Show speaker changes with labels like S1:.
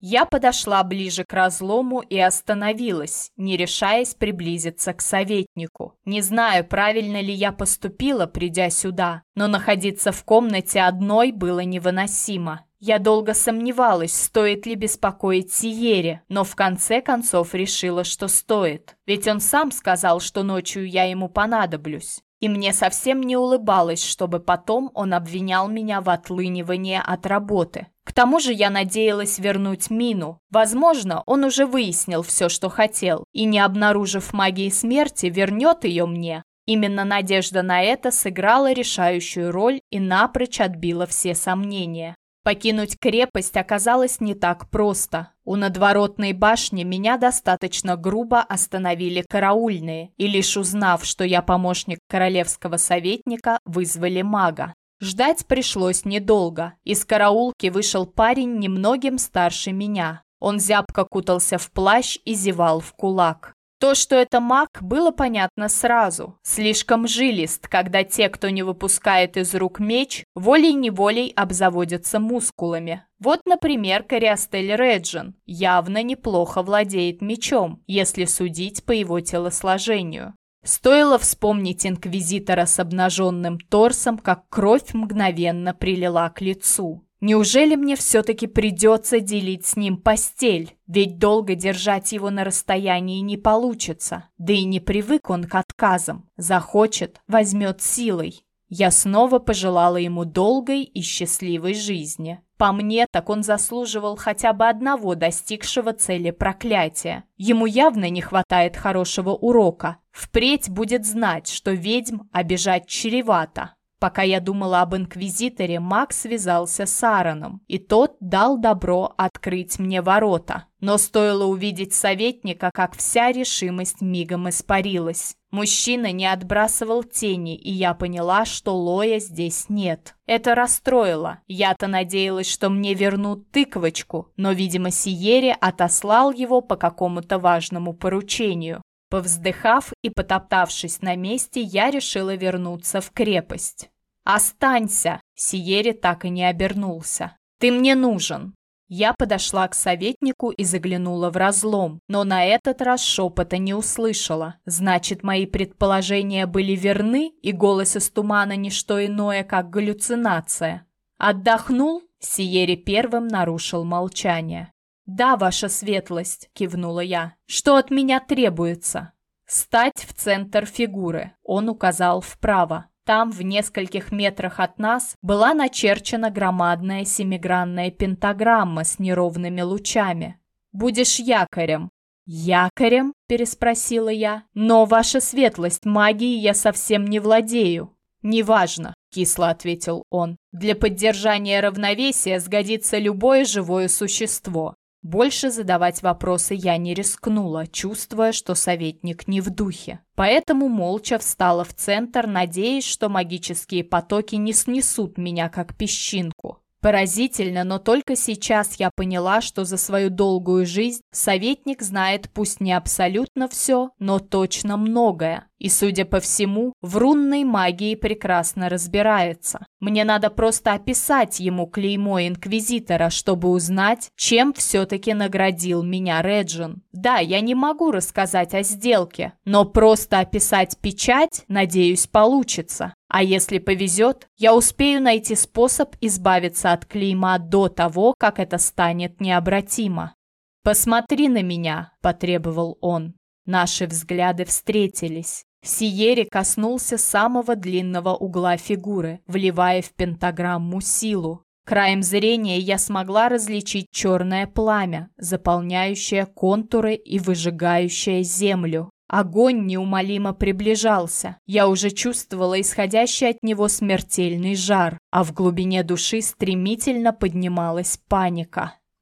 S1: Я подошла ближе к разлому и остановилась, не решаясь приблизиться к советнику. Не знаю, правильно ли я поступила, придя сюда, но находиться в комнате одной было невыносимо. Я долго сомневалась, стоит ли беспокоить Сиере, но в конце концов решила, что стоит. Ведь он сам сказал, что ночью я ему понадоблюсь. И мне совсем не улыбалось, чтобы потом он обвинял меня в отлынивании от работы. К тому же я надеялась вернуть Мину. Возможно, он уже выяснил все, что хотел, и, не обнаружив магии смерти, вернет ее мне. Именно надежда на это сыграла решающую роль и напрочь отбила все сомнения. Покинуть крепость оказалось не так просто. У надворотной башни меня достаточно грубо остановили караульные, и лишь узнав, что я помощник королевского советника, вызвали мага. Ждать пришлось недолго. Из караулки вышел парень немногим старше меня. Он зябко кутался в плащ и зевал в кулак. То, что это маг, было понятно сразу. Слишком жилист, когда те, кто не выпускает из рук меч, волей-неволей обзаводятся мускулами. Вот, например, Кориастель Реджин явно неплохо владеет мечом, если судить по его телосложению. Стоило вспомнить инквизитора с обнаженным торсом, как кровь мгновенно прилила к лицу. Неужели мне все-таки придется делить с ним постель? Ведь долго держать его на расстоянии не получится. Да и не привык он к отказам. Захочет, возьмет силой. Я снова пожелала ему долгой и счастливой жизни. По мне, так он заслуживал хотя бы одного достигшего цели проклятия. Ему явно не хватает хорошего урока. Впредь будет знать, что ведьм обижать чревато. Пока я думала об инквизиторе, Макс связался с Аароном, и тот дал добро открыть мне ворота. Но стоило увидеть советника, как вся решимость мигом испарилась. Мужчина не отбрасывал тени, и я поняла, что Лоя здесь нет. Это расстроило. Я-то надеялась, что мне вернут тыковочку, но, видимо, Сиере отослал его по какому-то важному поручению. Повздыхав и потоптавшись на месте, я решила вернуться в крепость. «Останься!» — Сиери так и не обернулся. «Ты мне нужен!» Я подошла к советнику и заглянула в разлом, но на этот раз шепота не услышала. Значит, мои предположения были верны, и голос из тумана не что иное, как галлюцинация. «Отдохнул?» — Сиери первым нарушил молчание. «Да, ваша светлость», — кивнула я. «Что от меня требуется?» «Стать в центр фигуры», — он указал вправо. Там, в нескольких метрах от нас, была начерчена громадная семигранная пентаграмма с неровными лучами. «Будешь якорем». «Якорем?» – переспросила я. «Но, ваша светлость, магией я совсем не владею». «Неважно», – кисло ответил он. «Для поддержания равновесия сгодится любое живое существо. Больше задавать вопросы я не рискнула, чувствуя, что советник не в духе. Поэтому молча встала в центр, надеясь, что магические потоки не снесут меня как песчинку. Поразительно, но только сейчас я поняла, что за свою долгую жизнь советник знает пусть не абсолютно все, но точно многое. И, судя по всему, в рунной магии прекрасно разбирается. Мне надо просто описать ему клеймо Инквизитора, чтобы узнать, чем все-таки наградил меня Реджин. Да, я не могу рассказать о сделке, но просто описать печать, надеюсь, получится. А если повезет, я успею найти способ избавиться от клейма до того, как это станет необратимо. «Посмотри на меня», – потребовал он. Наши взгляды встретились. Сиери коснулся самого длинного угла фигуры, вливая в пентаграмму силу. Краем зрения я смогла различить черное пламя, заполняющее контуры и выжигающее землю. Огонь неумолимо приближался. Я уже чувствовала исходящий от него смертельный жар, а в глубине души стремительно поднималась паника.